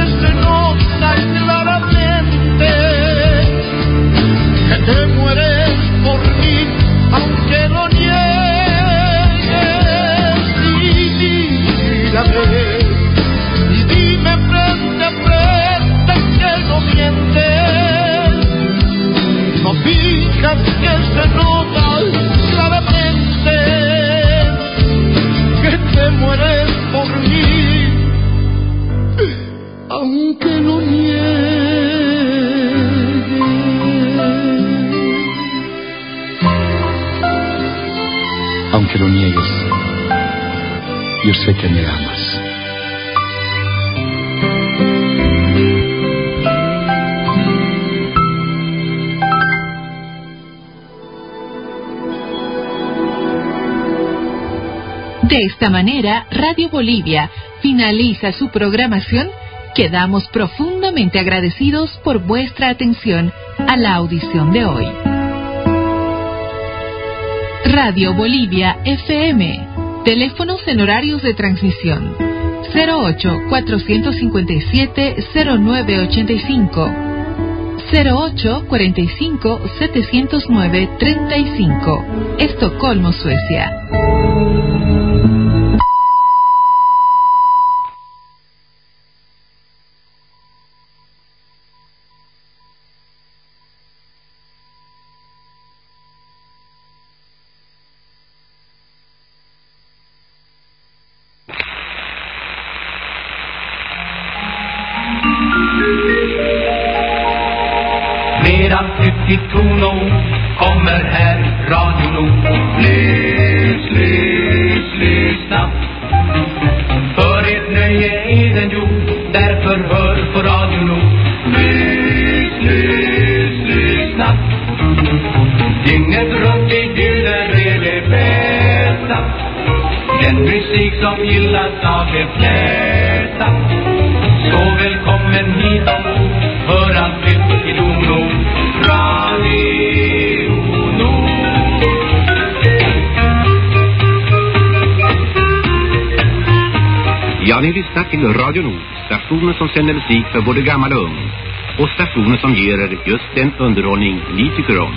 que se nota claramente que te mueres De esta manera, Radio Bolivia finaliza su programación. Quedamos profundamente agradecidos por vuestra atención a la audición de hoy. Radio Bolivia FM. Teléfonos en horarios de transmisión. 08 457 0985. 08 45 709 35. Estocolmo, Suecia. Radio Nord. Lys, lys, lyssna. För ert nöje är den gjord, därför hör på Radio Nord. Lys, lys, lyssna. Dygnet runt i bjuder är det bästa. Den musik som gillas av de flesta. Till Radio Nord, stationen som sänder musik för både gammal och ung. Och stationen som ger er just den underhållning ni tycker om.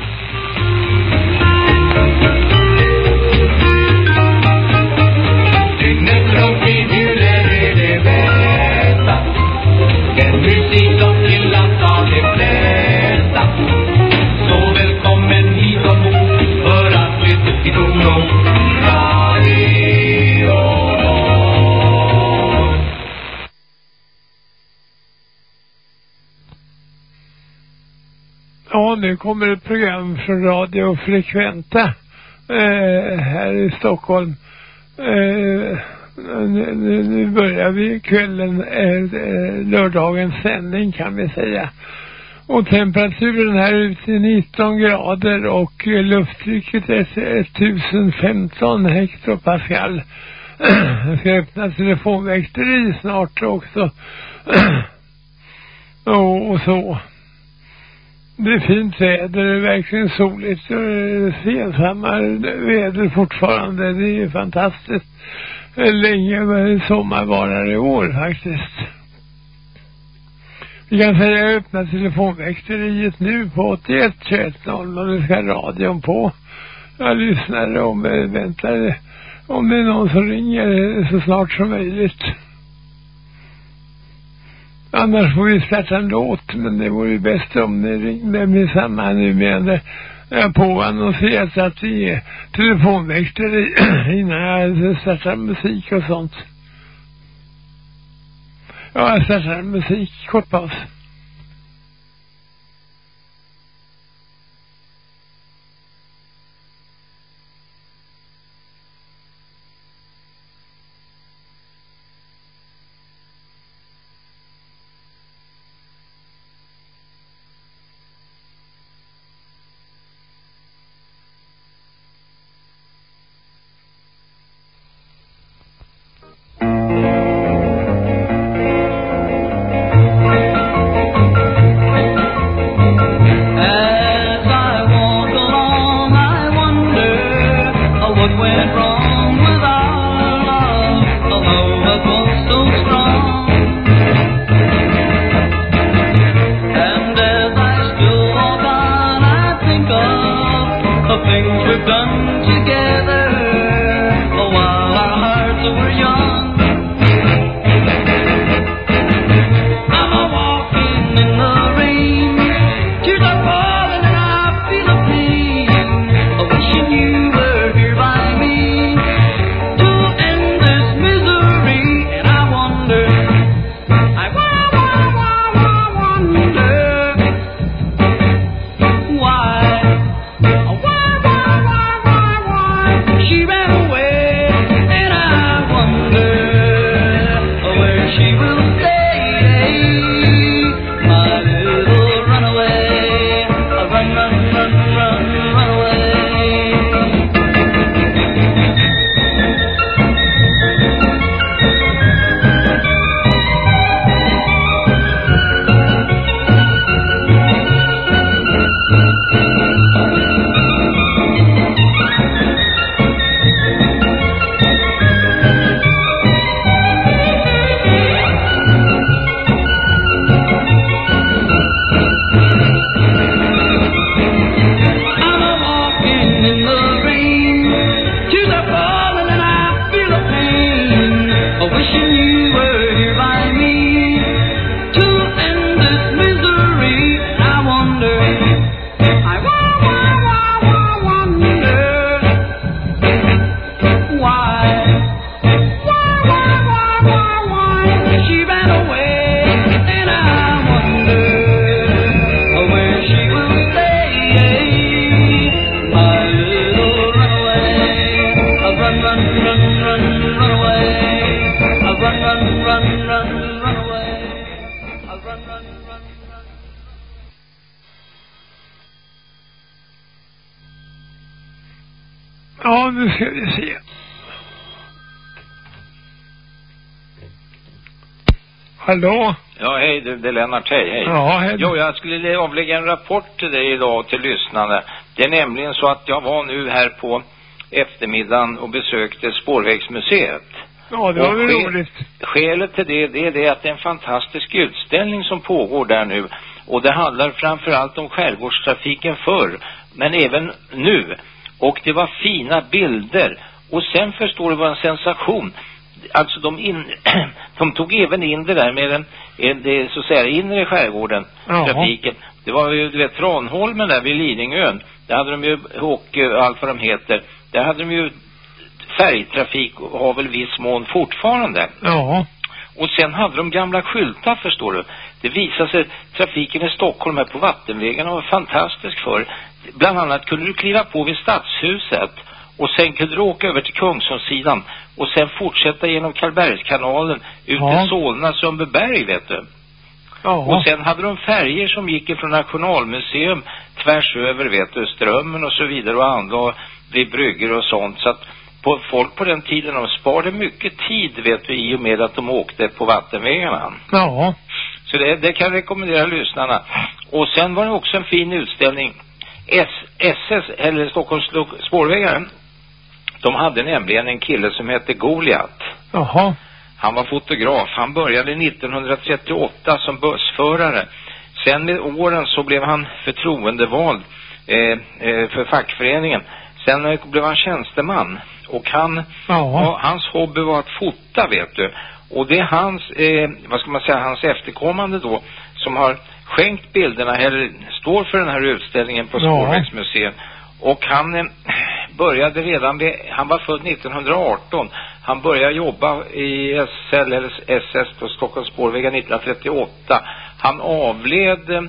Dygnet runt i är det bästa. Den musik som gillas av de flesta. Så välkommen hit ombord. Kommer ett program från Radio Frekventa eh, här i Stockholm. Eh, nu, nu- nu börjar vi kvällen, eh, eh lördagens sändning kan vi säga. Och temperaturen här ute är 19 grader och lufttrycket är 1015 eh, hektopascal. Jag ska öppna telefonväxteri snart också. och, och så. Det är fint väder, det är verkligen soligt och sensammar väder fortfarande. Det är ju fantastiskt länge sommar varar i år faktiskt. Vi kan säga jag öppnar telefonväxteriet nu på 81 21 0 och nu ska radion på. Jag lyssnar om jag väntar om det är någon som ringer så snart som möjligt. Annars får vi starta en låt, men det vore ju bäst om ni ringde med samma nu med jag påannonserat att vi är telefonväxter innan jag startar musik och sånt. Ja, jag startar musik, kort paus. Skulle avlägga en rapport till dig idag till lyssnarna. Det är nämligen så att jag var nu här på eftermiddagen och besökte Spårvägsmuseet. Ja, det var väl roligt. Skälet till det, det är det att det är en fantastisk utställning som pågår där nu. Och det handlar framförallt om skärgårdstrafiken förr, men även nu. Och det var fina bilder. Och sen förstår du vad en sensation. Alltså de, in, de tog även in det där med den, eh, det så att säga inre skärgården, Jaha. trafiken. Det var ju, du vet, Tranholmen där vid Lidingön. Där hade de ju, och eh, allt vad de heter. Där hade de ju färgtrafik och har väl viss mån fortfarande. Ja. Och sen hade de gamla skyltar förstår du. Det visade sig trafiken i Stockholm här på vattenvägarna var fantastisk för. Bland annat kunde du kliva på vid Stadshuset och sen kunde du åka över till Kungsholmssidan och sen fortsätta genom Karlbergskanalen ut Ja. till Solna, Sundbyberg vet du. Ja. Och sen hade de färger som gick ifrån Nationalmuseum tvärs över, vet du, Strömmen och så vidare och andra vid bryggor och sånt. Så att på, folk på den tiden, de sparade mycket tid, vet du, i och med att de åkte på vattenvägarna. Ja. Så det, det kan jag rekommendera lyssnarna. Och sen var det också en fin utställning. S, SS, eller Stockholms spårvägar, de hade nämligen en kille som hette Goliat. Jaha. Han var fotograf. Han började 1938 som bussförare. Sen med åren så blev han förtroendevald eh, eh, för fackföreningen. Sen eh, blev han tjänsteman. Och han, ja, hans hobby var att fota vet du. Och det är hans, eh, vad ska man säga, hans efterkommande då som har skänkt bilderna, eller står för den här utställningen på Ja. Och han eh, började redan vid, han var född 1918. Han började jobba i SL eller SS på Stockholms spårvägar 1938. Han avled eh,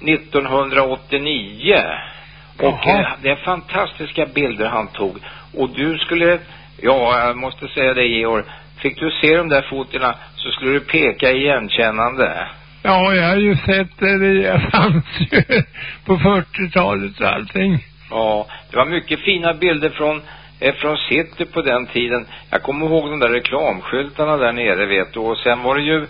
1989. Och Jaha. eh, det är fantastiska bilder han tog. Och du skulle, ja jag måste säga det Georg, fick du se de där fotorna så skulle du peka igenkännande. Ja, jag har ju sett det. Det fanns ju på 40-talet och allting. Ja, det var mycket fina bilder från, eh, från city på den tiden. Jag kommer ihåg de där reklamskyltarna där nere vet du. Och sen var det ju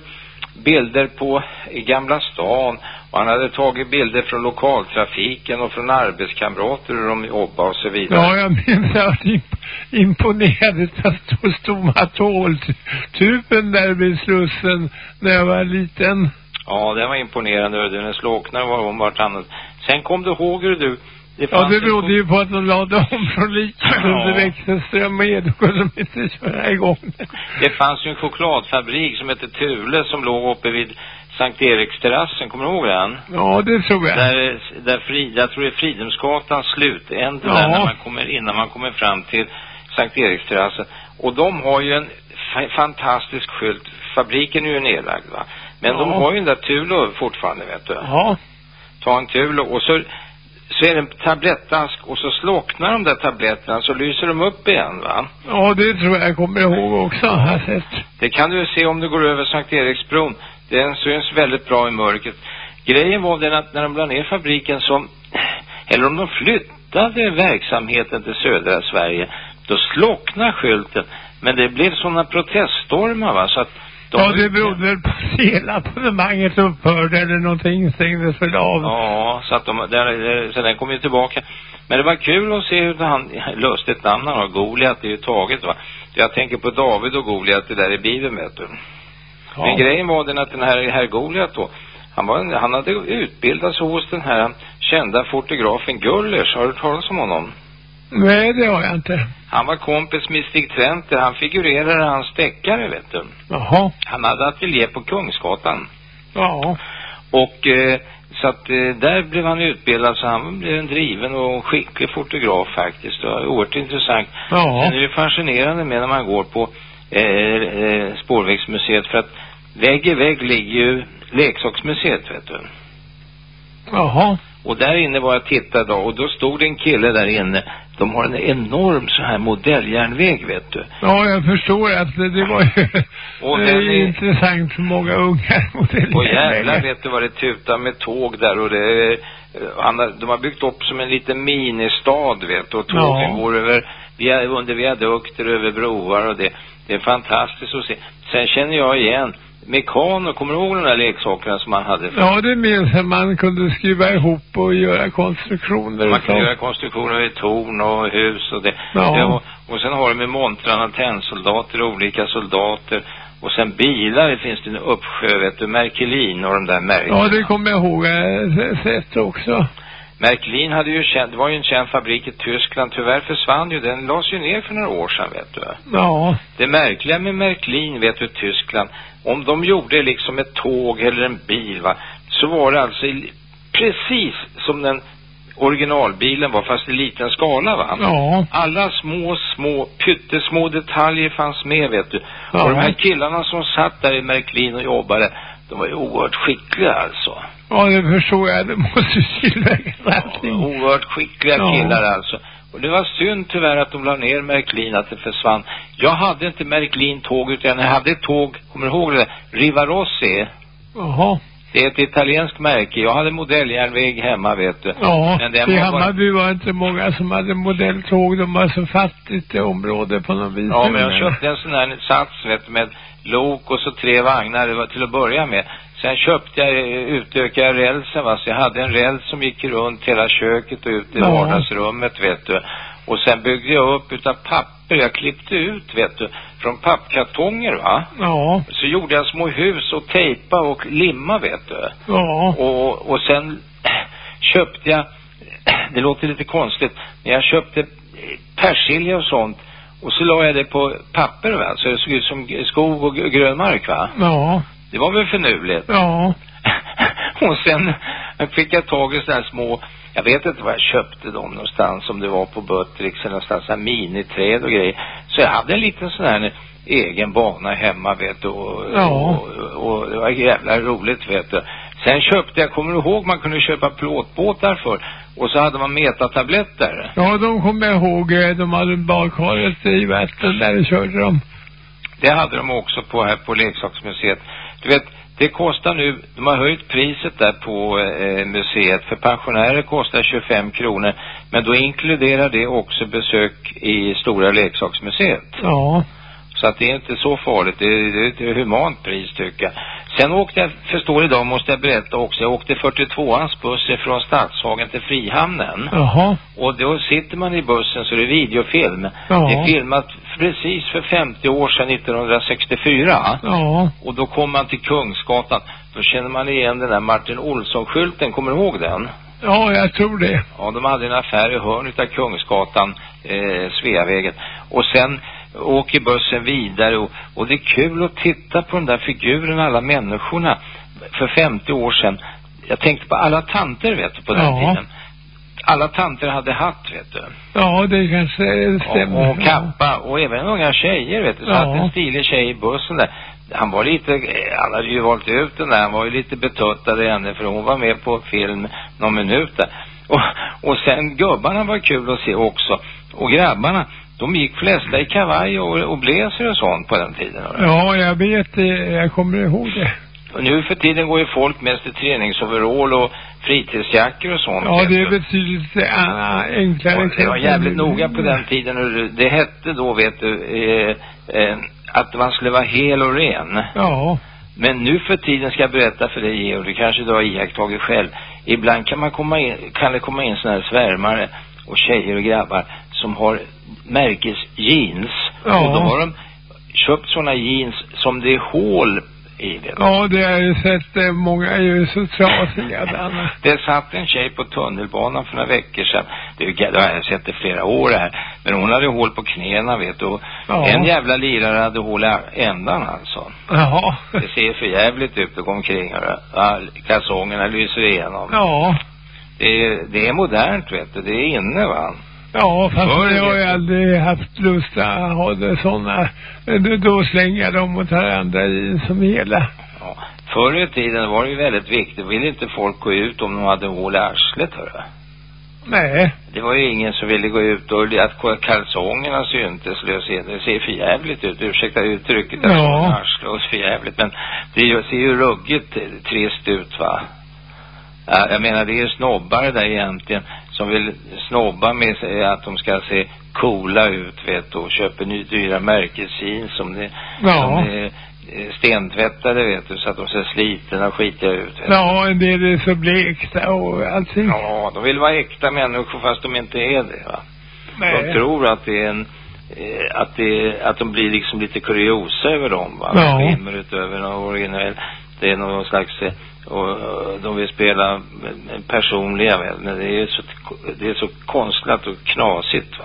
bilder på i Gamla stan. Och han hade tagit bilder från lokaltrafiken och från arbetskamrater hur de jobbade och så vidare. Ja, jag minns jag var imp- imponerad av stomatoltuben där vid Slussen när jag var liten. Ja, det var imponerande. Den slocknade var om vartannat. Sen kom du ihåg hur du... Det Ja, det berodde ju på att de lade om från Liken Ja. under Växelström och då kunde de inte köra igång det. Fanns ju en chokladfabrik som hette Thule som låg uppe vid Sankt Eriksterrassen, kommer du ihåg den? Ja, det tror jag. Där, där Frida, jag tror det är Fridhemsgatans slutände Ja. där när man kommer, innan man kommer fram till Sankt Eriksterrassen. Och de har ju en fa- fantastisk skylt. Fabriken är ju nedlagd va. Men Ja. de har ju den där Tulo fortfarande vet du. Ja. Ta en Tulo och så, så är det en tablettask och så slocknar de där tabletterna så lyser de upp igen va. Ja, det tror jag jag kommer ihåg också, har sett. Det kan du se om du går över Sankt Eriksbron. Den syns väldigt bra i mörkret. Grejen var den att när de la ner fabriken så, eller om de flyttade verksamheten till södra Sverige, då slocknade skylten. Men det blev sådana proteststormar va, så att Ja, det berodde väl på hela abonnemanget upphörde eller någonting stängdes väl av. Ja, så att de, där, så den kom ju tillbaka. Men det var kul att se hur han, lustigt namn han har, Goliat är ju taget va. Jag tänker på David och Goliat, det där i Bibeln vet du. Men grejen var den att den här, herr Goliat då, han, var, en- han hade utbildat sig hos den här kända fotografen Gullers, har du hört talas om honom? Nej, det har jag inte. Han var kompis med Stig Trenter, han figurerade hans deckare vet du. Jaha. Han hade ateljé på Kungsgatan. Ja. Och eh, så att eh, där blev han utbildad så han blev en driven och skicklig fotograf faktiskt. Det var oerhört intressant. Ja. Sen är det fascinerande med när man går på eh, eh, Spårvägsmuseet för att vägg i vägg ligger ju leksaksmuseet vet du. Jaha. Och där inne var jag tittade och då stod det en kille där inne. De har en enorm så här modelljärnväg vet du. Ja, jag förstår att det, det var ju Och det är intressant för många unga Och jävlar vet du vad det tutar med tåg där och det han de har byggt upp som en liten ministad vet du och tågen Ja. går över via, under viadukter över broar och det, det är fantastiskt att se. Sen känner jag igen Mekano, kommer du ihåg de där leksakerna som man hade? Ja, det minns jag. Man kunde skruva ihop och göra konstruktioner. Man och kan så. göra konstruktioner i torn och hus och det. Ja. det och, och sen har de med montrarna tennsoldater, olika soldater. Och sen bilar, det finns det en uppsjö, vet du, Märkelin och de där märkena. Ja, det kommer jag ihåg. Jag sett också. Märklin hade ju känt, det var ju en känd fabrik i Tyskland. Tyvärr försvann ju, den lades ju ner för några år sedan vet du. Ja. Det märkliga med Märklin vet du Tyskland, om de gjorde liksom ett tåg eller en bil va, så var det alltså i, precis som den originalbilen var fast i liten skala va. Ja. Alla små, små, pyttesmå detaljer fanns med vet du. Ja. Och de här killarna som satt där i Märklin och jobbade, de var ju oerhört skickliga alltså. Ja, det förstår jag. Det måste ju tillverkas allting. Oerhört skickliga Ja. killar alltså. Och det var synd tyvärr att de la ner Märklin, att det försvann. Jag hade inte Märklin tåg utan jag hade ett tåg, kommer du ihåg det? Rivarossi. Jaha. Det är ett italienskt märke. Jag hade modelljärnväg hemma vet du. Ja, Men den i var Hammarby var det inte många som hade modelltåg. De var så fattigt område på något vis. Ja, men jag köpte en sån här sats vet du, med lok och så tre vagnar, det var till att börja med. Sen köpte jag, eh, utökade jag rälsen va, så jag hade en räls som gick runt hela köket och ut i Ja. vardagsrummet vet du. Och sen byggde jag upp utav papper, jag klippte ut vet du, från pappkartonger va. Ja. Så gjorde jag små hus och tejpa och limma vet du. Ja. Och, och sen köpte jag, det låter lite konstigt, men jag köpte persilja och sånt. Och så la jag det på papper va, så det såg ut som skog och grön mark va. Ja. Det var väl finurligt. Ja. och sen fick jag tag i sådana här små, jag vet inte var jag köpte dem någonstans, om det var på Buttricks eller någonstans, så här miniträd och grejer. Så jag hade en liten sån här egen bana hemma vet du och, Ja. och, och det var jävla roligt vet du. Sen köpte jag, kommer du ihåg man kunde köpa plåtbåtar för och så hade man metatabletter. Ja, de kommer jag ihåg. eh, De hade badkaret i Vättern där körde de. Det hade de också på här på leksaksmuseet. Du vet, det kostar nu, de har höjt priset där på eh, museet. För pensionärer kostar 25 kronor. Men då inkluderar det också besök i Stora leksaksmuseet. Ja. Så att det är inte så farligt. Det är, det är ett humant pris tycker jag. Sen åkte jag, förstår idag måste jag berätta också, jag åkte 42ans buss från Stadshagen till Frihamnen. Jaha. Och då sitter man i bussen så det är videofilm. Ja. Det är filmat precis för 50 år sedan 1964. Ja. Och då kommer man till Kungsgatan. Då känner man igen den där Martin Olsson-skylten. Kommer du ihåg den? Ja, jag tror det. Ja, de hade en affär i hörnet av Kungsgatan, eh, Sveavägen. Och sen åker bussen vidare och, och det är kul att titta på de där figurerna, alla människorna för 50 år sedan. Jag tänkte på alla tanter, vet du, på den Ja. tiden. Alla tanter hade hatt, vet du. Ja, det kanske stämmer. Och, och kappa och även unga tjejer vet du. Så Ja. att en stilig tjej i bussen där. Han var lite, han hade ju valt ut den där, han var ju lite betuttad i henne för hon var med på film någon minut där. Och, och sen gubbarna var kul att se också. Och grabbarna, de gick flesta i kavaj och, och blazer och sånt på den tiden. Ja, jag vet det. Jag kommer ihåg det. Och nu för tiden går ju folk mest i träningsoverall och fritidsjackor och sånt. Ja, det är betydligt äh, enklare. Och det var jävligt noga på den tiden. och det- Det hette då, vet du, eh, eh, att man skulle vara hel och ren. Ja. Men nu för tiden ska jag berätta för dig, Georg, du kanske du har iakttagit själv. Ibland kan man komma in, kan det komma in sådana här svärmare och tjejer och grabbar som har märkesjeans. Ja. Och då har de köpt sådana jeans som det är hål i det. Ja, det har ju sett. eh, Många är ju så trasiga. Det satt en tjej på tunnelbanan för några veckor sedan. Det, det har jag sett det flera år här. Men hon hade hål på knäna vet du. Ja. En jävla lirare hade hål i ändan alltså. Jaha. Det ser för jävligt ut att gå omkring. Ja, kalsongerna lyser igenom. Ja. Det är, det är modernt vet du. Det är inne va. Ja, fast Förr jag har ju aldrig haft lust att ha det sådana. Då, då slänger jag dem och tar andra jeans som hela. Ja. Förr i tiden var det ju väldigt viktigt. Ville inte folk gå ut om de hade hål i arslet hörru. Nej. Det var ju ingen som ville gå ut och att kalsongerna syntes lös in. Det ser för jävligt ut. Ursäkta uttrycket. Ja. sa arsle och för jävligt. Men det ser ju ruggigt trist ut va. Ja, jag menar det är ju snobbar där egentligen som vill snobba med sig att de ska se coola ut vet du och köper ny, dyra märkesjeans som det Ja. som är eh, stentvättade vet du så att de ser slitna och skitiga ut vet du. Ja, del är så blekta och allting. Ja, de vill vara äkta människor fast de inte är det va. De Nej. tror att det är en eh, att det att de blir liksom lite kuriosa över dem va. Ja. De rymmer utöver någon originell det är någon slags eh, och och de vill spela eh, personliga vet, men det är så det är så konstlat och knasigt va.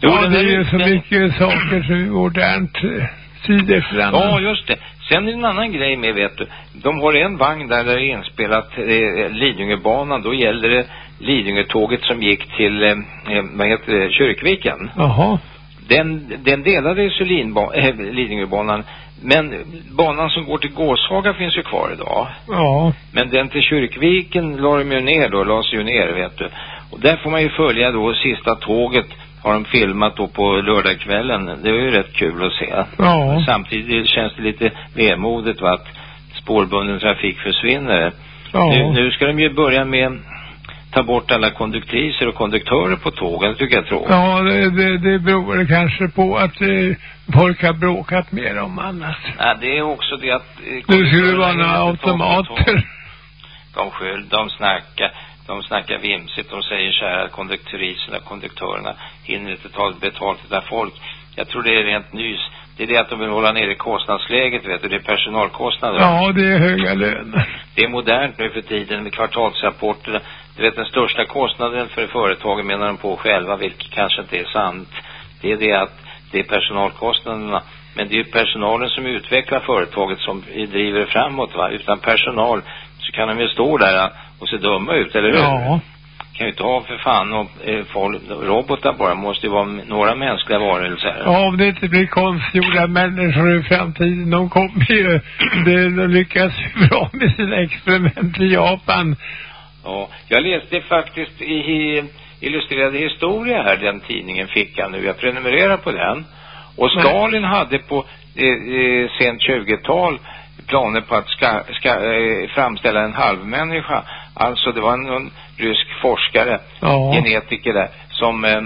Jo, Ja, det är ju så mycket saker som är modernt eh, tid efter annan. Ja, just det. Sen är det en annan grej med, vet du. De har en vagn där, det är inspelat eh, Lidingöbanan. Då gäller det Lidingötåget som gick till, eh, eh, vad heter det, Kyrkviken. Jaha. Den, den delade ju äh, Lidingöbanan. Men banan som går till Gåshaga finns ju kvar idag. Ja. Men den till Kyrkviken la de ju ner då, lades ju ner vet du. Och där får man ju följa då sista tåget har de filmat då på lördagskvällen. Det var ju rätt kul att se. Ja. Samtidigt känns det lite vemodigt va att spårbunden trafik försvinner. Ja. Nu, nu ska de ju börja med ta bort alla konduktriser och konduktörer på tågen. Det tycker jag är tråkigt. Ja, det, det, det beror kanske på att eh, folk har bråkat med dem annars. Nej, det är också det att... eh, Nu skulle det vara några automater. De skyll, de snackar, de snackar vimsigt. De säger så här att konduktriserna, konduktörerna hinner inte ta betalt av folk. Jag tror det är rent nys. Det är det att de vill hålla nere kostnadsläget, vet du. Det är personalkostnader. Ja, det är höga löner. Det är modernt nu för tiden med kvartalsrapporter. Du vet den största kostnaden för företagen menar de på själva, vilket kanske inte är sant. Det är det att det är personalkostnaderna. Men det är ju personalen som utvecklar företaget som driver det framåt va. Utan personal så kan de ju stå där och se dumma ut, eller hur? Ja. Kan ju inte ha för fan och, eh, folk, robotar bara. måste ju vara några mänskliga varelser. Ja, om det inte blir konstgjorda människor i framtiden. De kommer ju, de, lyckas ju bra med sina experiment i Japan. Ja, jag läste faktiskt i, i Illustrerade historia här, den tidningen fick jag nu. Jag prenumererar på den. Och Nej. Stalin hade på eh, eh, sent 20-tal planer på att ska, ska, eh, framställa en halvmänniska. Alltså det var en, en rysk forskare, Ja. genetiker där, som eh,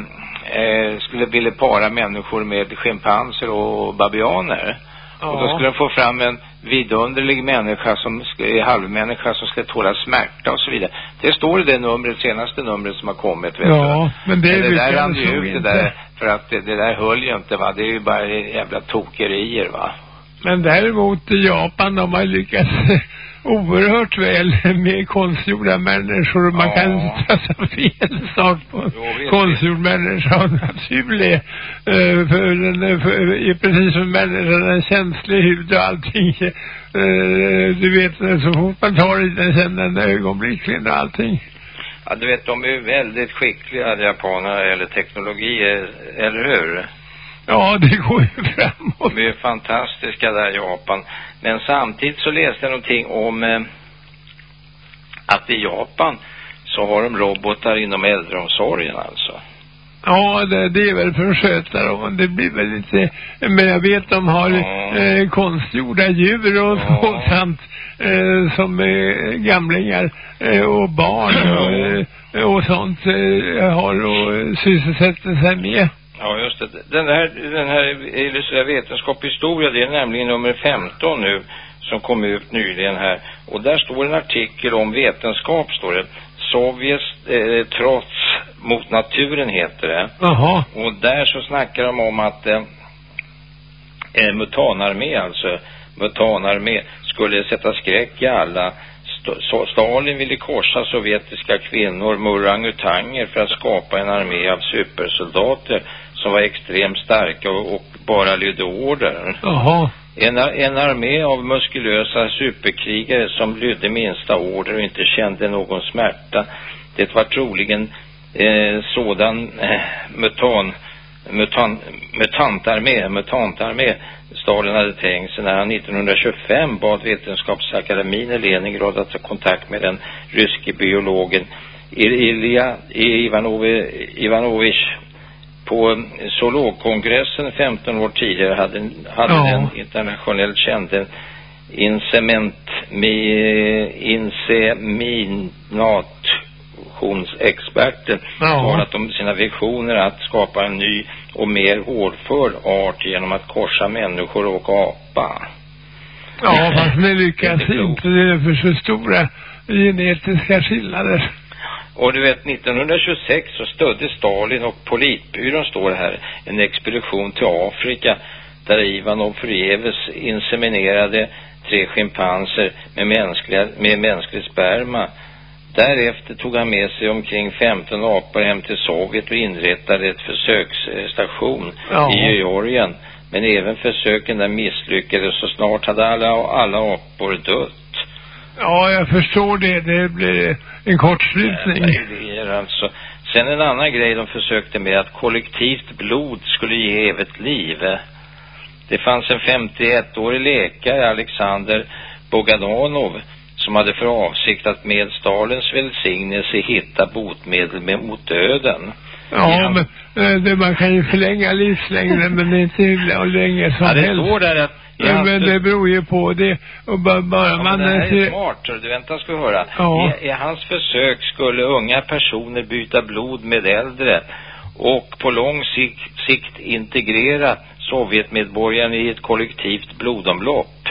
eh, skulle vilja para människor med schimpanser och babianer. Och då skulle de få fram en vidunderlig människa som sk- halvmänniska som ska tåla smärta och så vidare. Det står i det numret, senaste numret som har kommit, vet Ja, du. men det Men det där rann ju ut det inte. där, för att det, det där höll ju inte va. Det är ju bara jävla tokerier va. Men däremot i Japan, de har lyckats oerhört väl med konstgjorda människor. Man Ja. kan ta fel sak på konstgjord människa och naturlig. Eh, för den är, precis som människan, en känslig hud och allting. Eh, du vet, så fort man tar i den känner den ögonblickligen och allting. Ja, du vet, de är väldigt skickliga japanerna eller teknologi, eh, eller hur? Ja, det går ju framåt. De är fantastiska där i Japan. Men samtidigt så läste jag någonting om eh, att i Japan så har de robotar inom äldreomsorgen alltså. Ja, det, det är väl för att sköta dem. Det blir väl lite, men jag vet de har Ja. eh, konstgjorda djur och Ja. sådant eh, som eh, gamlingar eh, och barn och, eh, och sånt eh, har och sysselsätter sig med. Ja, just det. Den här, den här illustrerade vetenskap historia, det är nämligen nummer 15 nu som kom ut nyligen här. Och där står en artikel om vetenskap, står det. Sovjets eh, trots mot naturen heter det. Jaha. Och där så snackar de om att eh, eh, mutanarmé, alltså mutanarmé, skulle sätta skräck i alla. St- Stalin ville korsa sovjetiska kvinnor med orangutanger för att skapa en armé av supersoldater som var extremt starka och, och bara lydde order. Jaha. En, en armé av muskulösa superkrigare som lydde minsta order och inte kände någon smärta. Det var troligen eh, sådan eh, mutan, mutan, mutantarmé, mutantarmé Stalin hade tänkt sig när han 1925 bad Vetenskapsakademin i Leningrad att ta kontakt med den ryske biologen Ilja Ivanovi- Ivanovich på zoologkongressen 15 år tidigare hade, hade Ja. den internationellt insement inseminationsexperten Ja. talat om sina visioner att skapa en ny och mer hårdför art genom att korsa människor och apa. Ja, fast det lyckas inte. Det är för så stora genetiska skillnader. Och du vet, 1926 så stödde Stalin och politbyrån står här en expedition till Afrika där Ivanov förgäves inseminerade tre schimpanser med, mänskliga, med mänsklig sperma. Därefter tog han med sig omkring 15 apor hem till Sovjet och inrättade ett försöksstation Ja. i Georgien. Men även försöken där misslyckades så snart hade alla, alla apor dött. Ja, jag förstår det. Det blir en kortslutning. Jävla idéer alltså. Sen en annan grej de försökte med att kollektivt blod skulle ge evigt liv. Det fanns en 51-årig läkare, Alexander Bogadanov, som hade för avsikt att med Stalins välsignelse hitta botemedel med, mot döden. Ja, men eh, det, man kan ju förlänga livslängden men det är inte hur länge som Ja, det helst. står där att Ja, men det beror ju på det. Och bara, bara Ja, man... det här är smart, du vänta ska höra. Ja. I, I hans försök skulle unga personer byta blod med äldre och på lång sikt, sikt integrera Sovjetmedborgarna i ett kollektivt blodomlopp.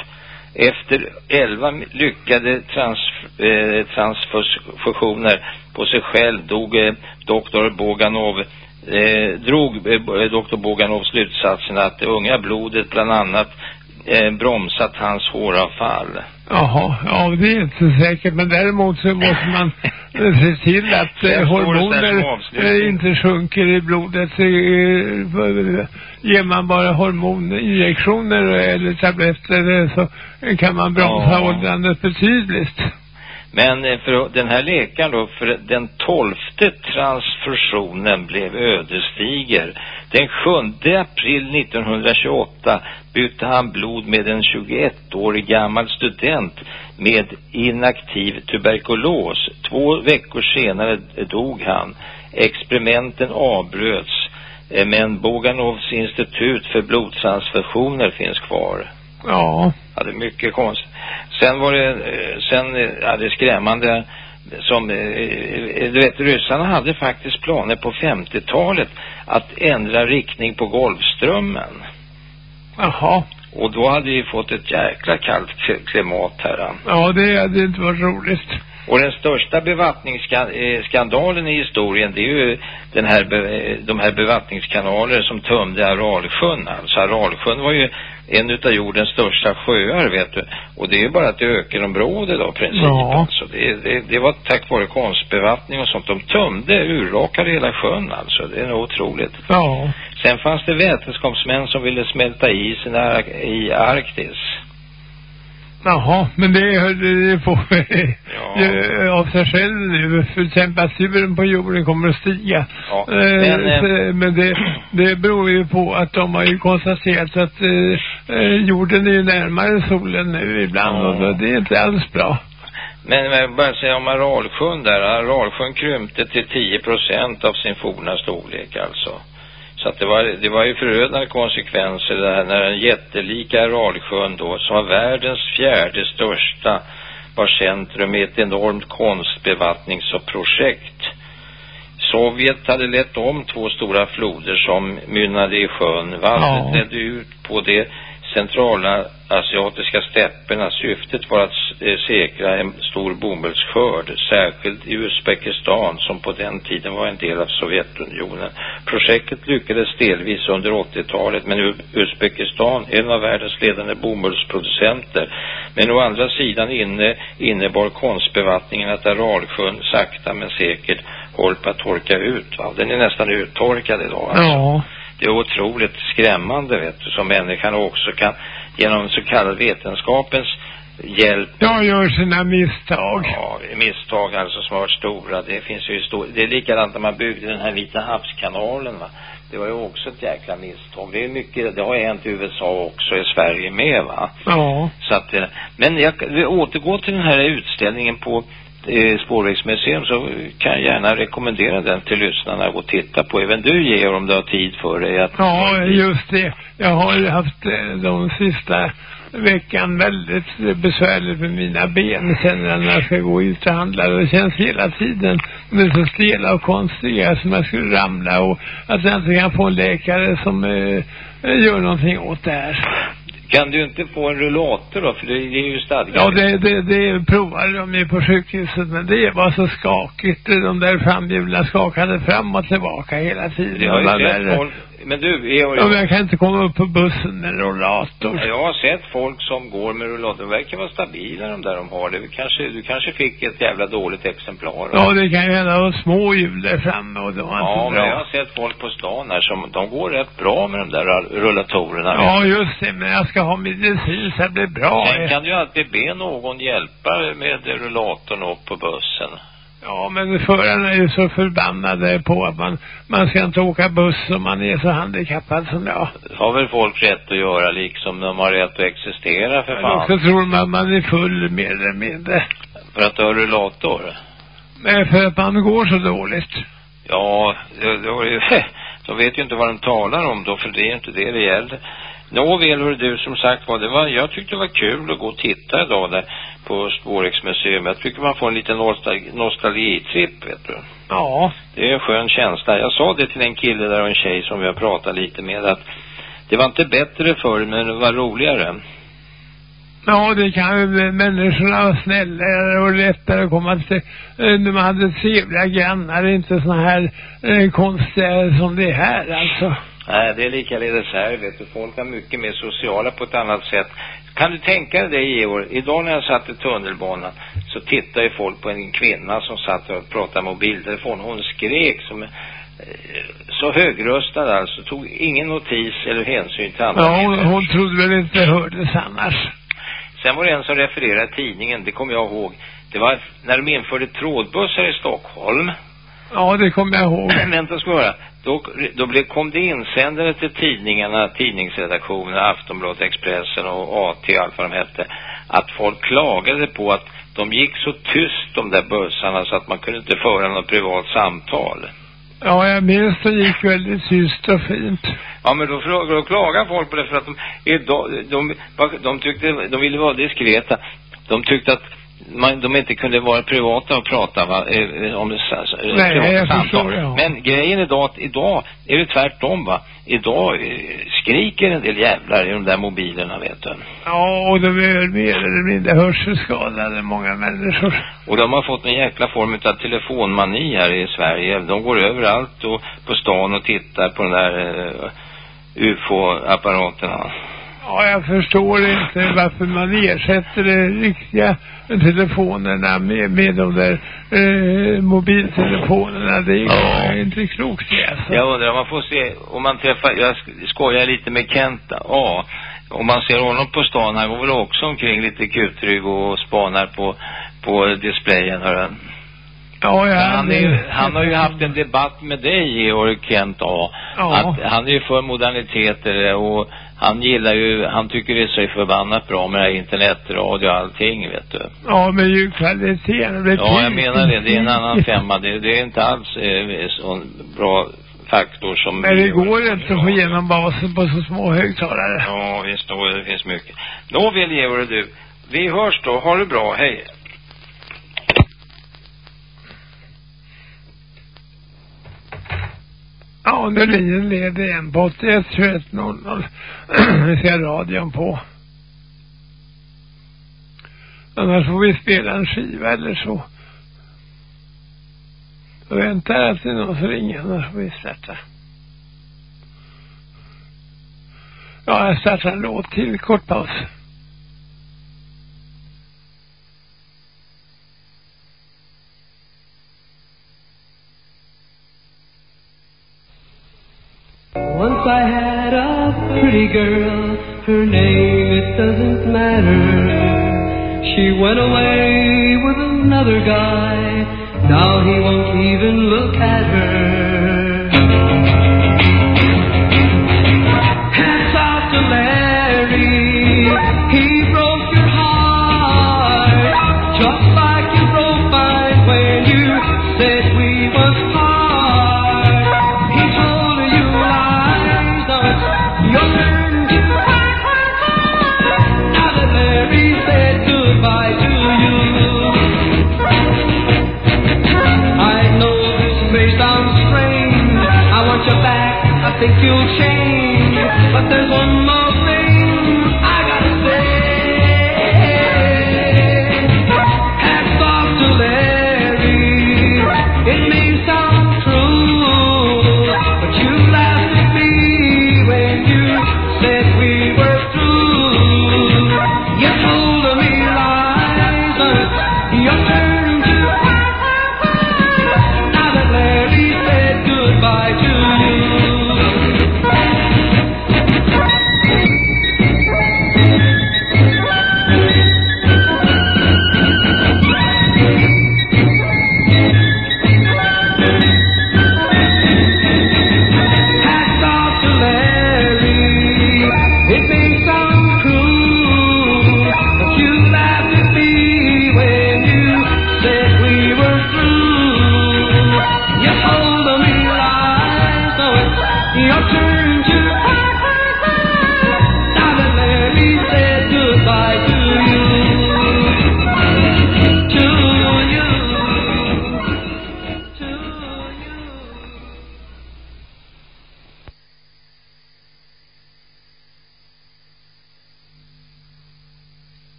Efter elva lyckade trans, eh, transfusioner på sig själv dog eh, doktor Boganov eh, drog eh, doktor Boganov slutsatsen att det unga blodet bland annat eh, bromsat hans håravfall. Jaha, ja det är inte säkert. Men däremot så måste man se till att eh, hormoner eh, inte sjunker i blodet. Eh, ger man bara hormoninjektioner eller tabletter eh, så kan man bromsa Ja. åldrandet betydligt. Men eh, för den här läkaren då, för den tolfte transfusionen blev ödesdiger. Den 7 april 1928 bytte han blod med en 21-årig gammal student med inaktiv tuberkulos. Två veckor senare dog han. Experimenten avbröts. eh, Men Boganovs institut för blodtransfusioner finns kvar. Ja, Ja, det är mycket konstigt. Sen var det, eh, sen, eh, ja, det är skrämmande som, du vet, ryssarna hade faktiskt planer på 50-talet att ändra riktning på Golfströmmen. Jaha. Och då hade vi fått ett jäkla kallt klimat här. Ja, det hade inte varit roligt. Och den största bevattningsskandalen i historien det är ju den här, eh, de här bevattningskanaler som tömde Aralsjön. Alltså Aralsjön var ju en utav jordens största sjöar vet du. Och det är ju bara ett ökenområde då princip. Ja. Alltså det, det, det var tack vare konstbevattning och sånt. De tömde, urrakade hela sjön alltså. Det är nog otroligt. Ja. Sen fanns det vetenskapsmän som ville smälta isen i Arktis. Jaha, men det, det får Ja. av sig själv nu. För temperaturen på jorden kommer att stiga. Ja, Eh, men, eh, så- men det, det beror ju på att de har ju konstaterat att eh, eh, jorden är ju närmare solen nu ibland Ja. och då- det är inte alls bra. Men jag vill bara säga om Aralsjön där. Aralsjön krympte till 10 procent av sin forna storlek alltså. Så att det var, det var ju förödande konsekvenser där när den jättelika Aralsjön då, som var världens fjärde största, var centrum i ett enormt konstbevattnings- och projekt. Sovjet hade lett om två stora floder som mynnade i sjön. Vattnet Ja. ledde ut på de centrala asiatiska stäpperna. Syftet var att eh, säkra en stor bomullsskörd, särskilt i Uzbekistan som på den tiden var en del av Sovjetunionen. Projektet lyckades delvis under 80-talet men Uzbekistan, en av världens ledande bomullsproducenter. Men å andra sidan inne, innebar konstbevattningen att Aralsjön sakta men säkert håller på att torka ut. Va? Den är nästan uttorkad idag. Alltså. Ja. Det är otroligt skrämmande vet du, som människan också kan genom så kallad vetenskapens hjälp Jag gör sina misstag. Ja, misstag alltså som har varit stora. Det finns ju stor... Det är likadant när man byggde den här Vita havskanalen va. Det var ju också ett jäkla misstag. Det är mycket, det har hänt i USA också, i Sverige med va. Ja. Så att, eh, men jag vill återgå till den här utställningen på Eh, spårvägsmuseum så kan jag gärna rekommendera den till lyssnarna att gå och titta på. Även du Georg om du har tid för dig att... Ja, just det. Jag har ju haft eh, de sista veckan väldigt besvärligt med mina ben sen när jag ska gå ut och handla. Det känns hela tiden de är så stela och konstiga som jag skulle ramla och att jag inte kan få en läkare som eh, gör någonting åt det här. Kan du inte få en rullator då? För det, det är ju stadgat. Ja, det, det, det provade de ju på sjukhuset men det var så skakigt. De där framhjulen skakade fram och tillbaka hela tiden. Det har ju sett värre. folk... Men du, Georg... Ja, jag kan inte komma upp på bussen med rollator. Ja, Jag har sett folk som går med rullator. De verkar vara stabila de där de har. Det kanske, du kanske fick ett jävla dåligt exemplar. Ja, det kan ju hända de små hjul där framme och de var Ja, inte men jag bra. har sett folk på stan här som, de går rätt bra med de där rull- rullatorerna. Ja, just det, men jag ska ha medicin så det blir bra. Sen kan du ju alltid be någon hjälpa med rullatorn upp på bussen. Ja, men förarna är ju så förbannade på att man, man ska inte åka buss om man är så handikappad som jag. Det har väl folk rätt att göra liksom de har rätt att existera för Men fan. också tror man man är full mer eller mindre. För att du har rullator. Men för att man går så dåligt. Ja, var ju, de vet ju inte vad de talar om då, för det är ju inte det det gäller. Nåväl, hör du, som sagt var, det var, jag tyckte det var kul att gå och titta idag där på Spårvägsmuseum. Jag tycker man får en liten nostal nostalgitripp, vet du. Ja. Det är en skön känsla. Jag sa det till en kille där och en tjej som vi har pratat lite med att det var inte bättre förr, men det var roligare. Ja, det kan ju, människorna var snällare och lättare att komma till, eh, när man hade trevliga grannar, inte såna här eh, konstiga som det är här alltså. Nej, det är likaledes här, vet du. Folk är mycket mer sociala på ett annat sätt. Kan du tänka dig det, Georg? Idag när jag satt i tunnelbanan så tittade ju folk på en kvinna som satt och pratade mobiltelefon. Hon skrek som eh, så högröstad alltså. Tog ingen notis eller hänsyn till andra Ja, hon, hon trodde väl inte hördes annars. Sen var det en som refererade tidningen, det kommer jag ihåg. Det var när de införde trådbussar i Stockholm. Ja, det kommer jag ihåg. Vänta ska du höra. Då, då blev, kom det insändare till tidningarna, tidningsredaktioner, Aftonbladet, Expressen och AT och allt vad de hette. Att folk klagade på att de gick så tyst de där bussarna så att man kunde inte föra något privat samtal. Ja, jag minns det gick väldigt tyst och fint. Ja men då, då klagar folk på det för att de, idag, de, de, de tyckte, de ville vara diskreta. De tyckte att man, de inte kunde vara privata och prata va, eh, om det, eh, Nej, jag förstår, ja. Men grejen idag, att idag är det tvärtom va. Idag eh, skriker en del jävlar i de där mobilerna vet du. Ja, och de är väl mer eller mindre hörselskadade, många människor. Och de har fått en jäkla form av telefonmani här i Sverige. De går överallt och på stan och tittar på de där eh, UFO-apparaterna. Ja, jag förstår inte varför man ersätter de riktiga telefonerna med, med de där eh, mobiltelefonerna. Det är Ja. inte klokt alltså. Jag undrar man får se, om man träffar, jag sk- skojar lite med Kent, ja. Om man ser honom på stan, han går väl också omkring lite kutrygg och spanar på, på displayen, hörru. Ja, jag han, är, han har ju haft en debatt med dig, Georg Kent A. Ja. Att han är ju för moderniteter och han gillar ju, han tycker det är så förbannat bra med det internetradio och allting, vet du. Ja, men ljudkvaliteten. det är Ja, jag menar det. Det är en annan femma. Det, det är inte alls eh, så bra faktor som... Men det går inte att få igenom basen på så små högtalare. Ja, visst. Då, det finns mycket. Nåväl, Georg du. Vi hörs då. Ha det bra. Hej. Ja, nu linjen leder igen på 81 21 00. Vi ser radion på. Annars får vi spela en skiva eller så. Jag väntar alltid någon som ringer, annars får vi starta. Ja, jag startar en låt till, kort paus. Once I had a pretty girl, her name it doesn't matter. She went away with another guy, now he won't even look at her. Think you'll change,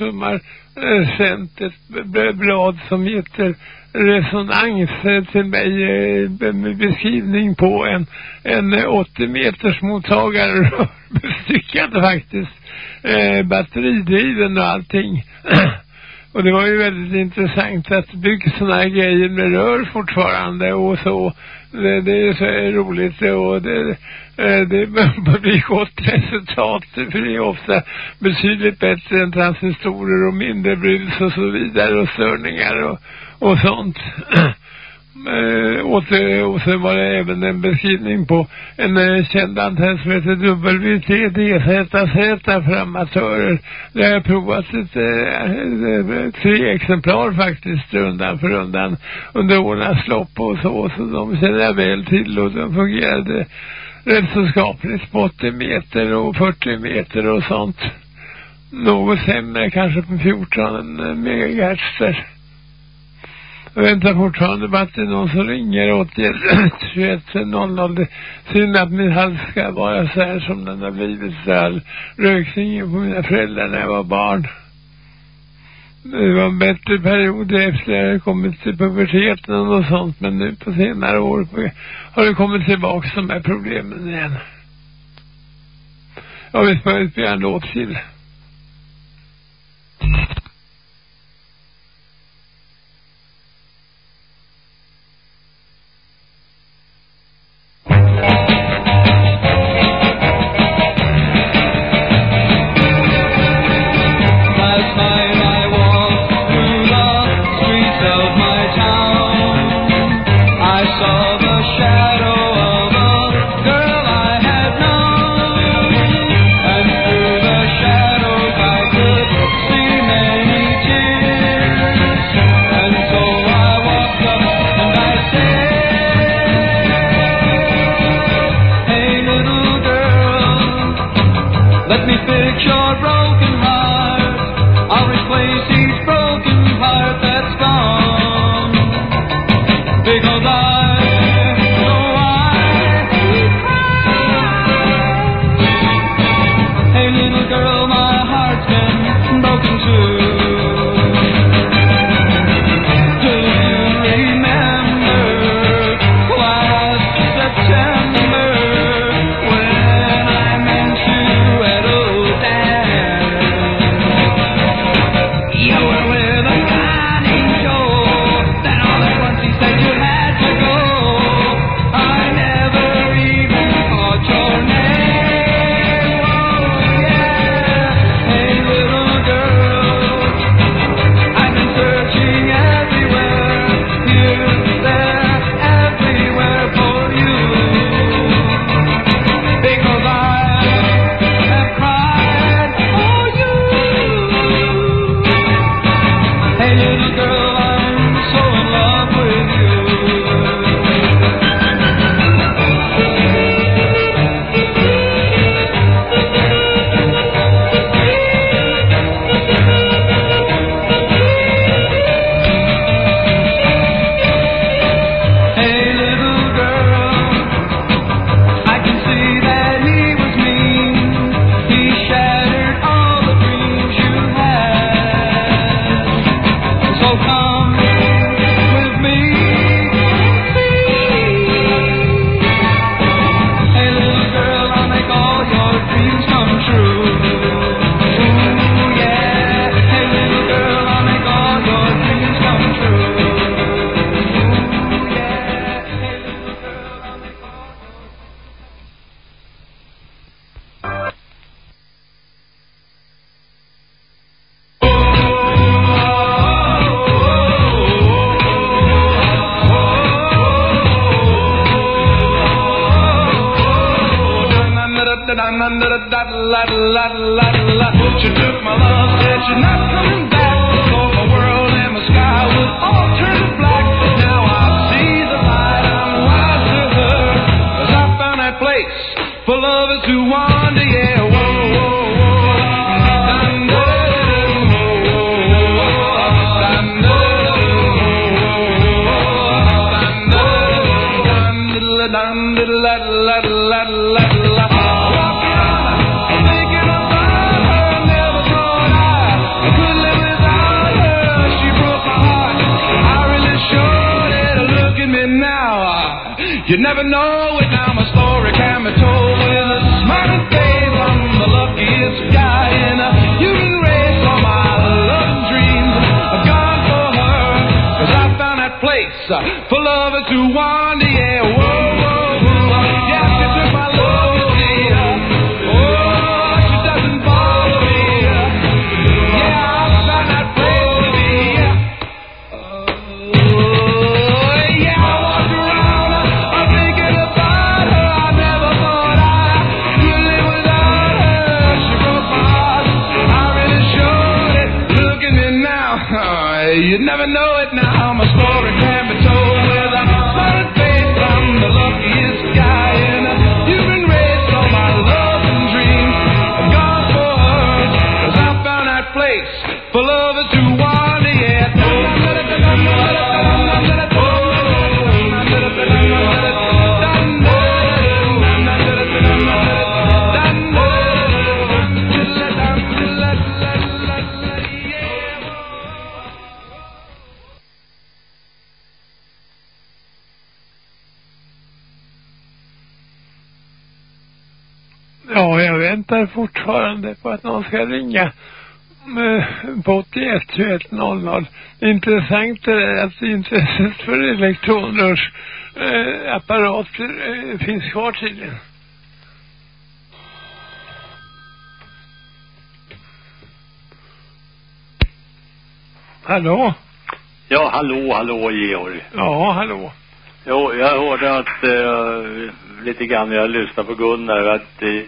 amatörer som har eh, sänt ett blad som heter Resonans eh, till mig eh, med beskrivning på en, en eh, 80 meters mottagare bestyckad faktiskt. Eh, batteridriven och allting. Och det var ju väldigt intressant att bygga såna här grejer med rör fortfarande och så. Det, det är så roligt och det, eh, det, det blir gott resultat för det är ofta betydligt bättre än transistorer och mindre brus och så vidare och störningar och, och sånt. Eh, och, så- och var det även en beskrivning på en eh, känd antenn som heter WTDZZ för amatörer. Där har jag provat ett, eh, tre exemplar faktiskt undan för undan under årens lopp och så. Så de känner jag väl till och de fungerade rätt så skapligt på 80 meter och 40 meter och sånt. Något sämre kanske på 14 megahertz där. Jag väntar fortfarande på att det är någon som ringer 81 21 00. Det är synd att min hals ska vara så här som den har blivit så här. Rökningen på mina föräldrar när jag var barn. Det var en bättre period efter jag hade kommit till puberteten och sånt. Men nu på senare år har det kommit tillbaka de här problemen igen. Ja, vill ska spela en låt till. Now. My story can be told väntar fortfarande på att någon ska ringa eh, på 81 21 00. Intressant är att intresset för elektronrörs eh, eh, finns kvar tydligen. Hallå? Ja, hallå, hallå Georg. Ja, hallå. Jo, jag hörde att eh, lite grann när jag lyssnade på Gunnar att eh,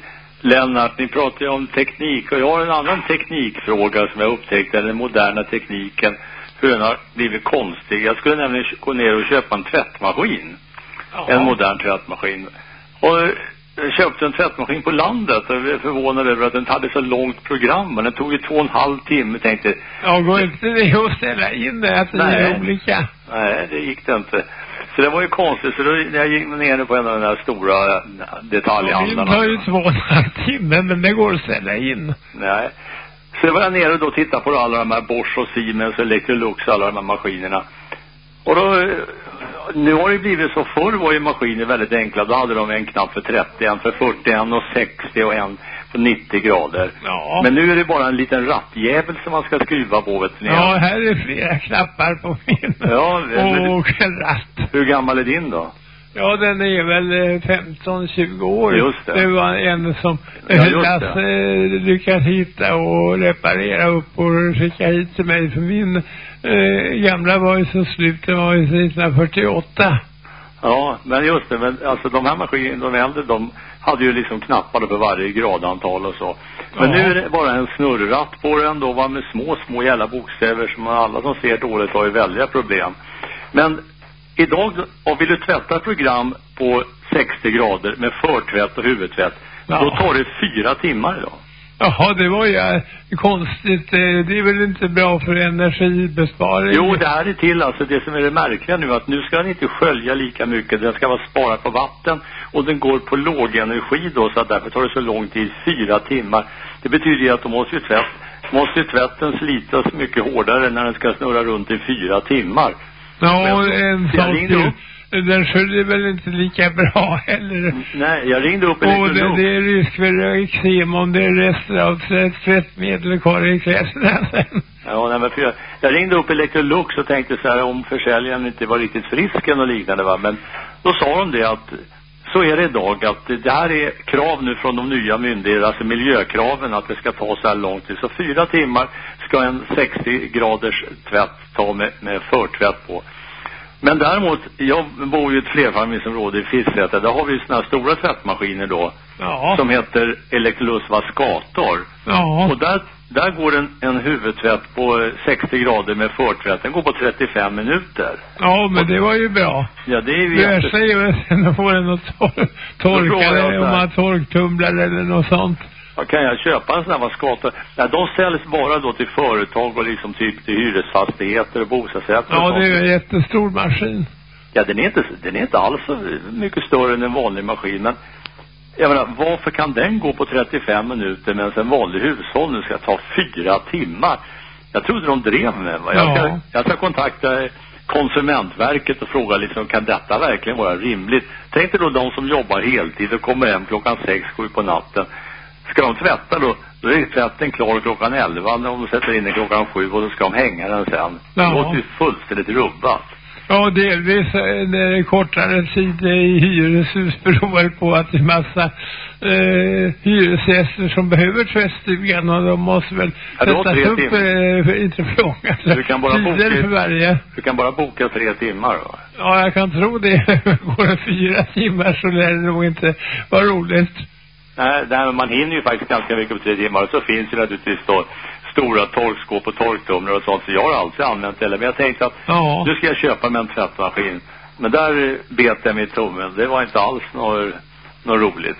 Lennart, ni pratar ju om teknik och jag har en annan teknikfråga som jag upptäckte, den moderna tekniken, hur den har blivit konstig. Jag skulle nämligen gå ner och köpa en tvättmaskin. En modern tvättmaskin. Och eh, jag köpte en tvättmaskin på landet och jag är förvånad över att den hade så långt program. Men den tog ju två och en halv timme, tänkte Ja, går inte det att ställa in det att det är olika? Nej, det gick det inte. Så det var ju konstigt. Så då, när jag gick ner på en av de där stora detaljhandlarna. tar ju två och en halv timme, men det går att ställa in. Nej. Så var jag nere och då tittade på alla de här Bosch och Siemens och Electrolux, alla de här maskinerna. Och då, nu har det blivit så, förr var ju maskiner väldigt enkla. Då hade de en knapp för 30, en för 40, en och 60 och en för 90 grader. Ja. Men nu är det bara en liten rattjävel som man ska skruva på, vet ni. Ja, här är flera knappar på min. Ja, men- Och en ratt. Hur gammal är din då? Ja, den är väl eh, 15-20 år. Just det. Det var en som Ja. Lasse eh, lyckades hitta och reparera upp och skicka hit till mig. För min eh, gamla var ju så slut, den var ju sedan 1948. Ja, men just det, men alltså de här maskinerna, de äldre, de hade ju liksom knappar för varje gradantal och så. Men Ja. nu är det bara en snurratt på den då, va, med små, små jävla bokstäver som alla som ser dåligt har ju väldiga problem. Men idag, om vill du tvätta ett program på 60 grader med förtvätt och huvudtvätt, Ja. då tar det fyra timmar idag. Jaha, det var ju eh, konstigt. Eh, Det är väl inte bra för energibesparing? Jo, det här är till alltså det som är det märkliga nu att nu ska den inte skölja lika mycket. Den ska vara sparad på vatten och den går på låg energi då så att därför tar det så lång tid, fyra timmar. Det betyder ju att då måste ju tvätt, måste ju tvätten slitas mycket hårdare när den ska snurra runt i fyra timmar. Ja, en sak till. Den sköljer väl inte lika bra heller. Nej, jag ringde upp Och det, det är risk för eksem om det är rester av tvätt- tvättmedel kvar i kläderna sen. Ja, nej, men för jag, jag ringde upp Electrolux och tänkte så här om försäljaren inte var riktigt frisk och liknande va. Men då sa de det att så är det idag att det här är krav nu från de nya myndigheterna, alltså miljökraven att det ska ta så här lång tid. Så fyra timmar ska en 60 graders tvätt ta med, med förtvätt på. Men däremot, jag bor ju i ett flerfamiljsområde i Fisksätra. Där har vi såna här stora tvättmaskiner då. Ja. som heter Electrolux Vascator. Ja. Och där, där går en, en huvudtvätt på eh, 60 grader med förtvätt. Den går på 35 minuter. Ja, men det var ju bra. Ja, det är ju Det värsta är ju sen att få den att tor torka det, om man torktumlar eller något sånt. Kan jag köpa en sån här Vascator? Nej, de säljs bara då till företag och liksom typ till hyresfastigheter och bostadsrätter och Ja, sånt. det är en jättestor maskin. Ja, den är inte, den är inte alls så mycket större än en vanlig maskin, men jag menar, varför kan den gå på 35 minuter medan en vanlig hushållning ska ta fyra timmar? Jag trodde de drev med mig. Jag ska, Ja. jag ska kontakta Konsumentverket och fråga liksom, kan detta verkligen vara rimligt? Tänk dig då de som jobbar heltid och kommer hem klockan sex, sju på natten. Ska de tvätta då, då är tvätten klar klockan elva när de sätter in den klockan sju och då ska de hänga den sen. Det Ja. låter ju fullständigt rubbat. Ja, delvis när det är kortare tid i hyreshus beroende på att det är massa eh, hyresgäster som behöver tvättstugan och de måste väl Ja, det tre upp, eh, inte för många Du kan bara tider boka- för varje. Du kan bara boka tre timmar va? Ja, jag kan tro det. Går det fyra timmar så lär det nog inte vara roligt. Nej, nej, man hinner ju faktiskt ganska mycket på tre timmar. Och så finns ju naturligtvis då stora torkskåp och torktumlare och sånt. Så jag har alltid använt det. Men jag tänkte att Ja. nu ska jag köpa mig en tvättmaskin. Men där bet jag mig i tummen. Det var inte alls något, något roligt.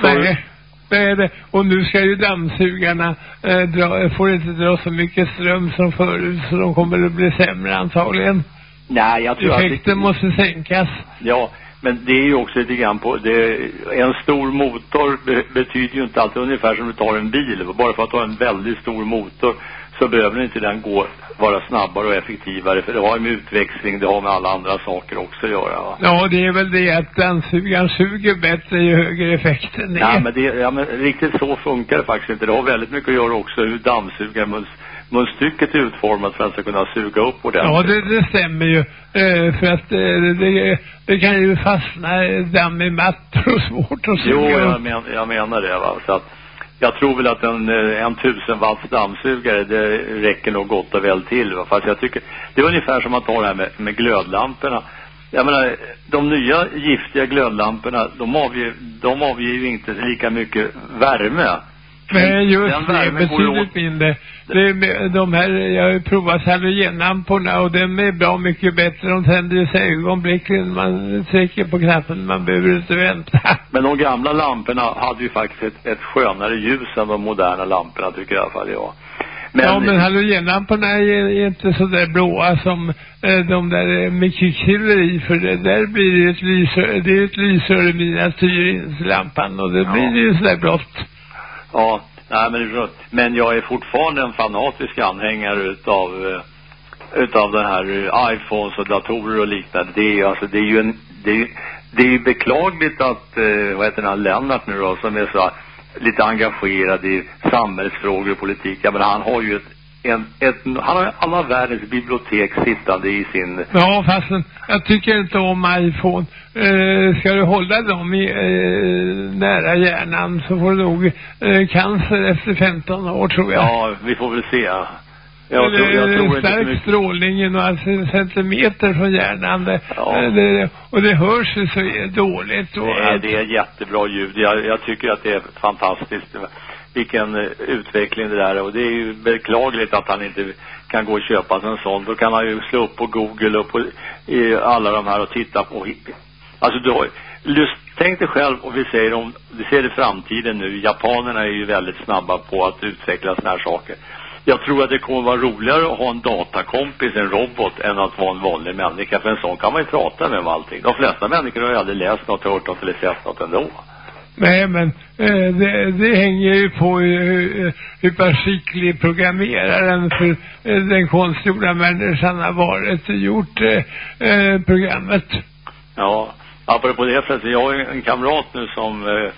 Så, Nej, det är det. Och nu ska ju dammsugarna eh, dra, får inte dra så mycket ström som förut så de kommer att bli sämre antagligen. Nej, jag tror att Effekten måste sänkas. Ja, men det är ju också lite grann på, det, en stor motor be, betyder ju inte alltid ungefär som du tar en bil. Bara för att har en väldigt stor motor så behöver inte den gå, vara snabbare och effektivare. För det har ju med utväxling, det har med alla andra saker också att göra va. Ja, det är väl det att dammsugaren suger bättre ju högre effekten är. Ja men, det, ja, men riktigt så funkar det faktiskt inte. Det har väldigt mycket att göra också hur dammsugarmuns munstycket är utformat för att det ska kunna suga upp ordentligt. Ja, det, det stämmer ju. Eh, för att eh, det, det kan ju fastna eh, damm i mattor och svårt att suga Jo, jag, men, jag menar det va. Så att jag tror väl att en, eh, en tusen watts dammsugare, det räcker nog gott och väl till va. Fast jag tycker, det är ungefär som att ta det här med, med glödlamporna. Jag menar, de nya giftiga glödlamporna, de avger, de avger ju inte lika mycket värme. Nej, just Den det. Betydligt mindre. Det är, med- de här, jag har ju provat halogenlamporna och de är bra mycket bättre. De tänder ju sig ögonblickligen. Man trycker på knappen. Man behöver inte vänta. Men de gamla lamporna hade ju faktiskt ett, ett skönare ljus än de moderna lamporna tycker i alla fall jag. Men, ja, men halogenlamporna är, inte så där blåa som eh, de där med kvicksilver i. För det där blir det ett lysrör, det är ett lysrör i miniatyrinslampan och det Ja. blir ju sådär blått. Ja, nej men, men jag är fortfarande en fanatisk anhängare utav, eh, utav den här eh, iPhones och datorer och liknande. Det är ju alltså, det är ju en, det är ju, det är ju beklagligt att, eh, vad heter han, Lennart nu då, som är så lite engagerad i samhällsfrågor och politik. Ja men han har ju ett, en, ett, han har alla världens bibliotek sittande i sin, Ja, fast jag tycker inte om iPhone. Eh, ska du hålla dem i, eh, nära hjärnan så får du nog eh, cancer efter 15 år tror jag. ja vi får väl se. Jag tror, jag tror inte stark mycket. strålning i några centimeter från hjärnan. Ja. eh, det, och det hörs ju så dåligt. Och Nej, det är jättebra ljud. Jag, jag tycker att det är fantastiskt. Vilken eh, utveckling det där är. Och det är ju beklagligt att han inte kan gå och köpa sig en sån. Då kan han ju slå upp på Google och på i alla de här och titta på. Alltså du har lust, tänk dig själv och vi säger om, vi ser det i framtiden nu. Japanerna är ju väldigt snabba på att utveckla såna här saker. Jag tror att det kommer vara roligare att ha en datakompis, en robot, än att vara en vanlig människa. För en sån kan man ju prata med om allting. De flesta människor har ju aldrig läst något, hört något eller sett något ändå. Nej, men eh, det, det hänger ju på hur, hur pass skicklig programmeraren för eh, den konstgjorda människan har varit och gjort eh, eh, programmet. Ja, apropå det förresten, jag har en kamrat nu som, eh,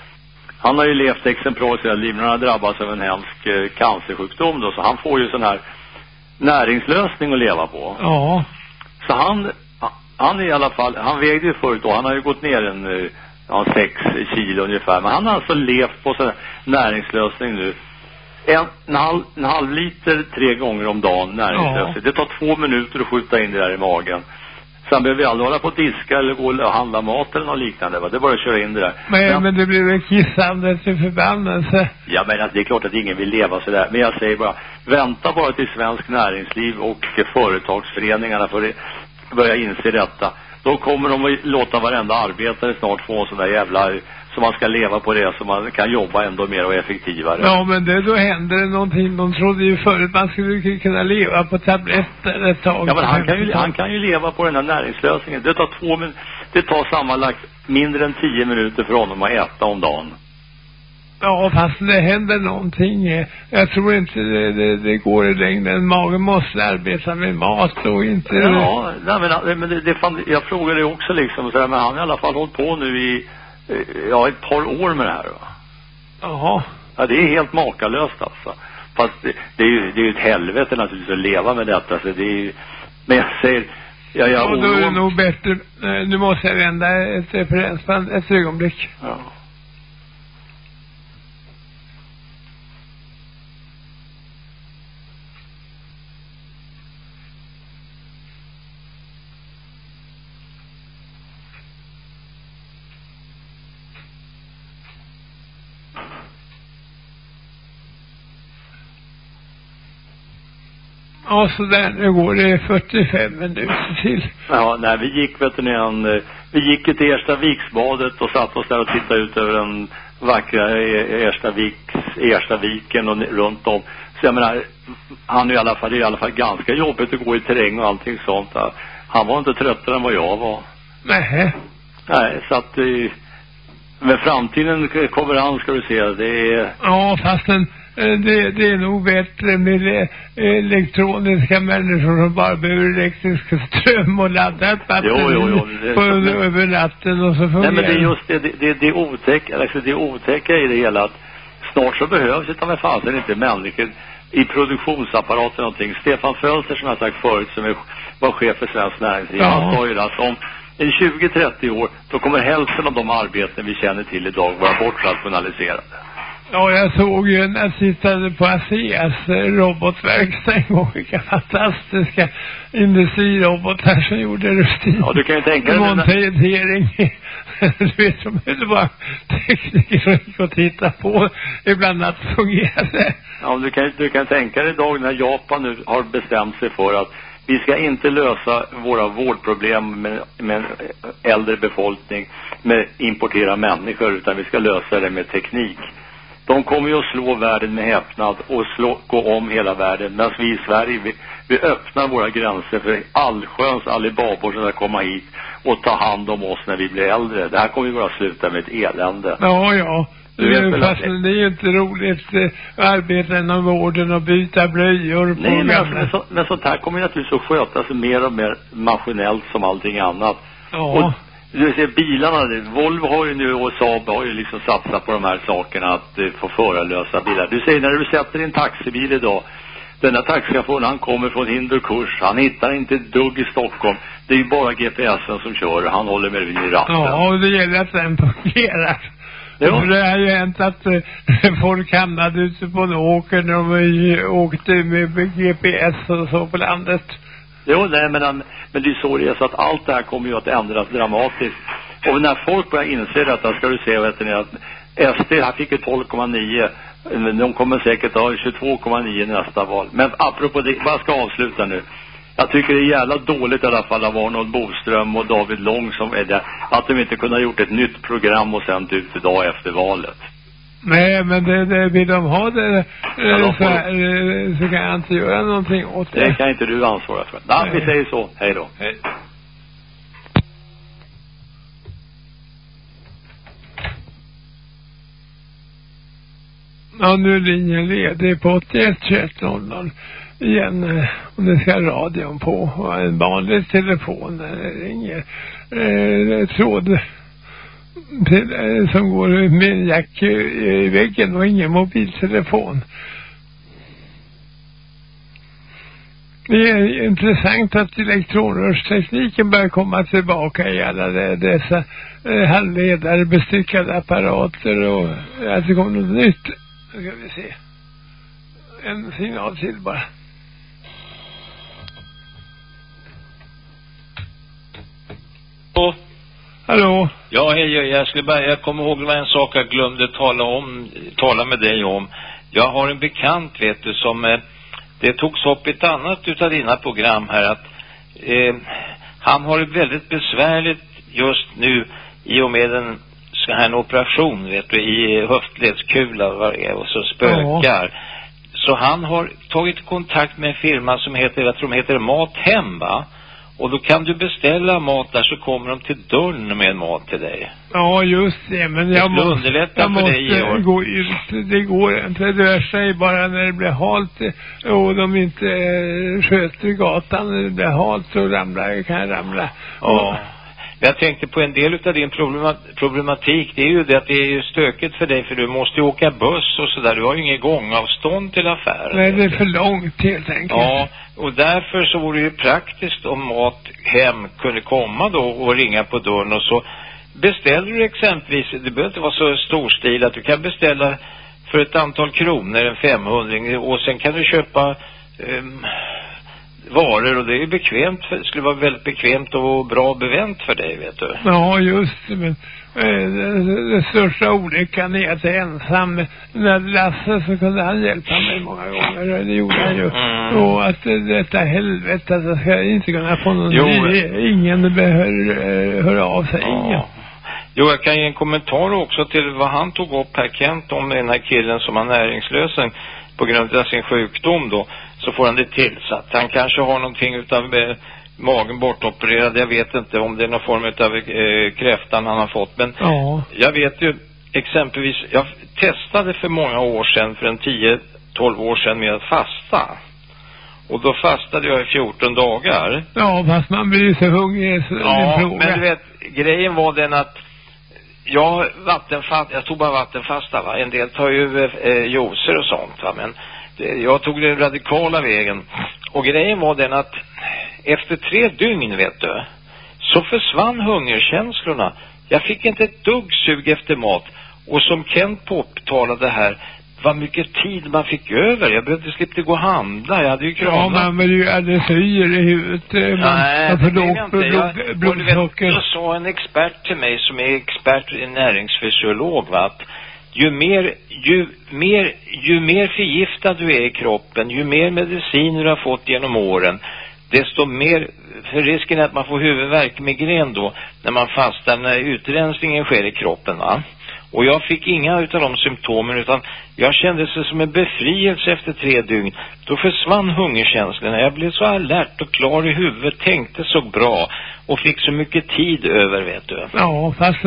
han har ju levt exemplariskt hela livet, han har drabbats av en hemsk eh, cancersjukdom då, så han får ju sån här näringslösning att leva på. Ja. Så han, han är i alla fall, han vägde ju förut då, han har ju gått ner en, eh, ja, sex kilo ungefär, men han har alltså levt på sån näringslösning nu. En, en, halv, en halv liter tre gånger om dagen näringslösning. Det tar två minuter att skjuta in det där i magen. Han behöver ju aldrig hålla på att diska eller gå och handla mat eller något liknande va. Det är bara att köra in det där. Men, men det blir väl kissande till förbannelse. Ja men alltså, det är klart att ingen vill leva sådär. Men jag säger bara, vänta bara till svensk näringsliv och företagsföreningarna för det börjar inse detta. Då kommer de att låta varenda arbetare snart få en sån där jävla, så man ska leva på det så man kan jobba ändå mer och effektivare. Ja, men det, då händer det någonting. De trodde ju förut man skulle kunna leva på tabletter ett tag. Ja men han kan, ju, han kan ju leva på den här näringslösningen. Det tar två det tar sammanlagt mindre än tio minuter för honom att äta om dagen. Ja, fast det händer någonting. Jag tror inte det, det, det går i längden. Magen måste arbeta med mat och inte... Ja, nej, men, men det, det fan, jag frågade det också liksom, så här, men han har i alla fall hållit på nu i, eh, ja, ett par år med det här va. Jaha. Ja, det är helt makalöst alltså. Fast det, det är ju, det är ju ett helvete naturligtvis att leva med detta, så det är ju, men jag säger, jag, jag Och då är det nog bättre... eh, Nu måste jag vända ett referensband ett ögonblick. Ja. Ja, så där. Nu går det 45 minuter till. Ja, nej, vi gick vet ni en, vi gick till Erstaviksbadet och satt oss där och tittade ut över den vackra E- Erstaviks, Erstaviken och runt om. Så jag menar, han är i alla fall, det är i alla fall ganska jobbigt att gå i terräng och allting sånt. Ja. Han var inte tröttare än vad jag var. Nej. Nej, så att eh, men framtiden kommer an ska du se. Det är, Ja, fast en, eh, det, det är nog bättre med eh, elektroniska människor som bara behöver elektrisk ström och ladda ett batteri Jo, jo, jo, det- på, över natten och så fungerar Nej men det är just det, det, det, det otäcka, alltså det otäcka i det hela att snart så behövs det med fasen inte människor i produktionsapparaten någonting. Stefan Fölster som jag sagt förut som är, var chef för Svenskt Näringsliv, Ja. han sa ju att om i 20-30 år då kommer hälften av de arbeten vi känner till idag vara bortrationaliserade. Ja, jag såg ju när jag tittade på ASEAs eh, robotverkstad en gång. Vilka fantastiska industrirobotar som gjorde rutin. Ja, du kan ju tänka dig Montering. du vet, som det var tekniker som gick och tittade på ibland att det fungerade. Ja, du kan, du kan tänka dig idag när Japan nu har bestämt sig för att vi ska inte lösa våra vårdproblem med, med äldre befolkning med importera människor utan vi ska lösa det med teknik. De kommer ju att slå världen med häpnad och slå, gå om hela världen. Medan vi i Sverige, vi, vi öppnar våra gränser för allsköns alibabor som ska komma hit och ta hand om oss när vi blir äldre. Det här kommer ju bara sluta med ett elände. Ja, ja. Du vet väl Fast att det är ju inte roligt eh, att arbeta inom vården och byta blöjor på Nej, men, alltså, men, så, men sånt här kommer ju naturligtvis att skötas mer och mer maskinellt som allting annat. Ja. Och du ser bilarna, det- Volvo har ju nu och Saab har ju liksom satsat på de här sakerna att eh, få förarlösa bilar. Du säger när du sätter din taxibil idag, den där taxichauffören han kommer från Hinderkurs, han hittar inte ett dugg i Stockholm. Det är ju bara GPSen som kör, han håller med vid ratten. Ja, och det gäller att den fungerar. Ja. För det har ju hänt att eh, folk hamnade ute på en åker när de eh, åkte med GPS och så på landet. Jo, nej, men, han- men det är så det är så att allt det här kommer ju att ändras dramatiskt. Och när folk börjar inse detta ska du se, vet ni, att SD här fick ju 12,9. De kommer säkert ha 22,9 i nästa val. Men apropå det, bara ska avsluta nu. Jag tycker det är jävla dåligt i alla fall av Arnold Boström och David Lång som är där. Att de inte kunde ha gjort ett nytt program och sänt ut idag efter valet. Nej, men det, det vill de ha det eh, Ja, de så, här, eh, så kan jag inte göra någonting åt det. Det kan inte du ansvara för. Ja, vi Nej. säger så. Hej då. Hej. Ja, nu är linjen ledig på 81 21 00 igen. eh, Och det ska radion på. Och en vanlig telefon ringer. Eh, tråd till, eh, som går med en jack i, i väggen och ingen mobiltelefon. Det är intressant att elektronrörstekniken börjar komma tillbaka i alla dessa eh, handledare, bestyckade apparater och att det kommer något nytt. Nu ska vi se. En signal till bara. Hallå? Ja, hej, jag skulle bara, jag kommer ihåg en sak jag glömde tala om, tala med dig om. Jag har en bekant, vet du, som, eh, det togs upp i ett annat utav dina program här att, eh, han har det väldigt besvärligt just nu i och med en sån här operation, vet du, i höftledskula och så spökar. Så han har tagit kontakt med en firma som heter, jag tror de heter Mathem va? Och då kan du beställa mat där så kommer de till dörren med mat till dig. Ja, just det. Men Det jag skulle måste, underlätta jag för dig, Georg. gå ut. Det går inte. Det rör sig bara när det blir halt och de inte eh, sköter gatan. När det blir halt så ramlar, kan jag ramla. Ja. Jag tänkte på en del utav din problema- problematik, det är ju det att det är ju stökigt för dig för du måste ju åka buss och sådär. Du har ju inget gångavstånd till affären. Nej, det är för långt helt enkelt. Ja, och därför så vore det ju praktiskt om mat hem kunde komma då och ringa på dörren och så beställer du exempelvis, det behöver inte vara så storstilat, du kan beställa för ett antal kronor, en 500 och sen kan du köpa ehm, varor och det är bekvämt, för, skulle vara väldigt bekvämt och bra bevänt för dig vet du. Ja, just det. Men eh, den, största olyckan är att jag är ensam. När Lasse så kunde han hjälpa mig många gånger. och Det gjorde han ju. Mm. Och att eh, detta helvete att jag ska inte kunna få någon Jo. ny. Ingen behöver eh, höra av sig. Ingen. Ja. Jo, jag kan ge en kommentar också till vad han tog upp här, Kent, om den här killen som har näringslösen på grund av sin sjukdom då, så får han det tillsatt. Han kanske har någonting utav eh, magen bortopererad, jag vet inte om det är någon form utav eh, kräftan han har fått, men Ja. jag vet ju exempelvis, jag testade för många år sedan, för en 10-12 år sedan med att fasta. Och då fastade jag i 14 dagar. Ja, fast man blir så hungrig så Ja, fråga. men du vet, grejen var den att jag vattenfast, jag tog bara vattenfasta va. En del tar ju eh, juicer och sånt va. Men jag tog den radikala vägen. Och grejen var den att efter tre dygn vet du, så försvann hungerkänslorna. Jag fick inte ett dugg sug efter mat. Och som Kent påtalade här, vad mycket tid man fick över. Jag behövde slippa gå och handla. Jag hade ju Ja, kramar. man blir ju alldeles yr i huvudet. eh, Man, Nej, man får det vill jag inte. Jag, blod, då sa en expert till mig som är expert, en näringsfysiolog va, att ju mer, ju mer, ju mer förgiftad du är i kroppen, ju mer mediciner du har fått genom åren, desto mer, för risken är att man får huvudvärk, migrän då, när man fastar, när utrensningen sker i kroppen va. Och jag fick inga utav de symptomen utan jag kände sig som en befrielse efter tre dygn. Då försvann hungerkänslorna. Jag blev så alert och klar i huvudet, tänkte så bra och fick så mycket tid över vet du. Ja, fast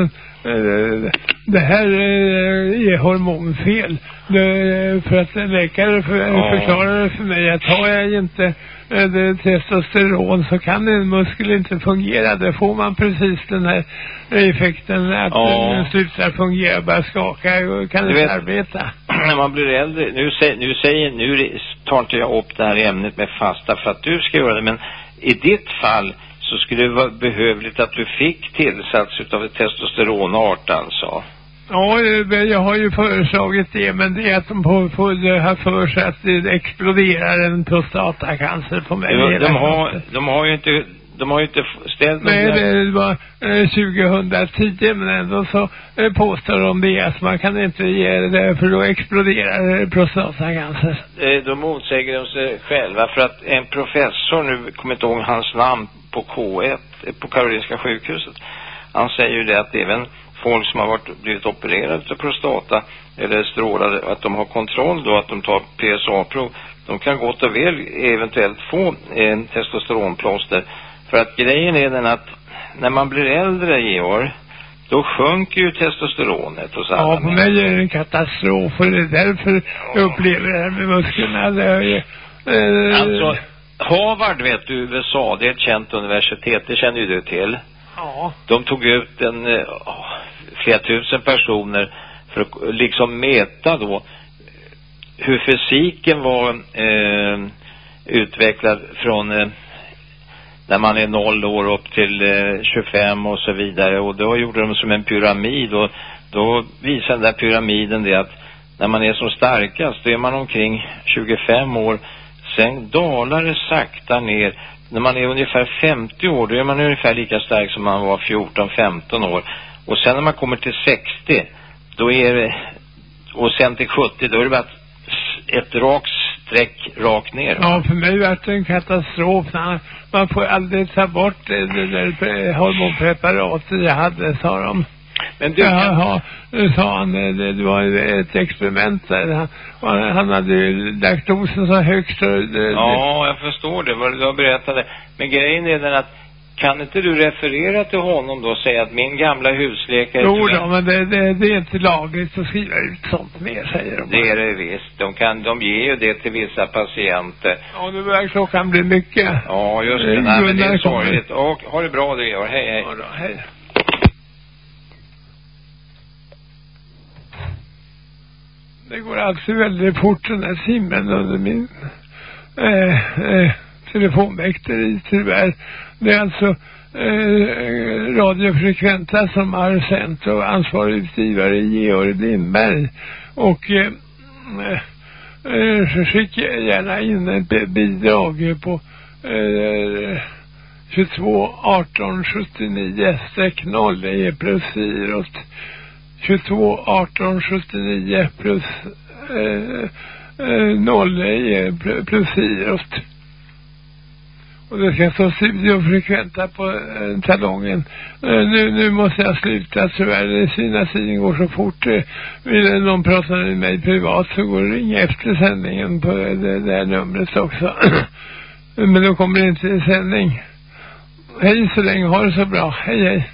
det här eh, är hormonfel. Det, för att läkare för, Ja. förklarade för mig att har jag inte eh, det testosteron så kan en muskel inte fungera. Då får man precis den här effekten att Ja. den slutar fungera, börjar skaka och kan Du inte vet- arbeta. när man blir äldre, nu, sä, nu säger, nu tar inte jag upp det här ämnet med fasta för att du ska göra det, men i ditt fall så skulle det vara behövligt att du fick tillsats utav ett testosteronart alltså. Ja, eh, jag har ju föreslagit det, men det är att de får, får ha för sig att det exploderar en prostatacancer på mig. De, hela de, har, de har ju inte, de har ju inte ställt Nej, där- det var eh, 2010 men ändå så eh, påstår de det att man kan inte ge det för då exploderar eh, prostatacancer. eh, då motsäger de sig själva för att en professor, nu kommer inte ihåg hans namn, på K1, eh, på Karolinska sjukhuset, han säger ju det att även folk som har varit, blivit opererade av prostata eller strålade, att de har kontroll då, att de tar PSA-prov, de kan gott och väl eventuellt få en testosteronplåster. För att grejen är den att när man blir äldre, Georg, då sjunker ju testosteronet hos alla Ja, på mig är det en katastrof och det är därför jag upplever det här med musklerna. Det är, ju, eh, Alltså, Harvard vet du, USA, det är ett känt universitet, det känner ju du till. Ja. De tog ut en, åh, flera tusen personer för att liksom mäta då hur fysiken var eh, utvecklad från eh, när man är noll år upp till eh, 25 och så vidare och då gjorde de som en pyramid och då visade den där pyramiden det att när man är som starkast då är man omkring 25 år Sen dalar det sakta ner. När man är ungefär 50 år, då är man ungefär lika stark som man var 14-15 år. Och sen när man kommer till 60, då är det, och sen till 70, då är det bara ett, ett rakt streck rakt ner. Ja, för mig var det en katastrof. Man, får aldrig ta bort det, det där eh, hormonpreparatet jag hade, sa de. Men du, Jaha, sa han, det, det var ett experiment där. Han, han hade lagt dosen så högt så det, Ja, jag förstår det, vad du har berättat. Men grejen är den att kan inte du referera till honom då och säga att min gamla husläkare... Jo då, men det, det, det är inte lagligt att skriva ut sånt mer, säger de. Det är det visst. De, kan, de ger ju det till vissa patienter. Ja, nu börjar klockan bli mycket. Ja, just det. Eh, Nej, men det är sorgligt. Och ha det bra du Georg. Hej, hej. Ja då, hej. Det går alltid väldigt fort den här timmen under min eh, eh, telefonväkteri tyvärr. Det är alltså eh, radiofrekventa som har sänt och ansvarig utgivare Georg Lindberg. Och eh, eh, så skicka gärna in ett bidrag på eh, 22 18 79 streck 0 är plus 22 18 79 plus eh, eh, 0 är plus girot. Och det ska stå studiofrekventa på eh, talongen. Eh, nu, nu måste jag sluta tyvärr. Det Sina tiden går så fort. Eh, vill någon prata med mig privat så går det ringa efter sändningen på det, det här numret också. Men då kommer det inte i sändning. Hej så länge. Ha det så bra. Hej hej.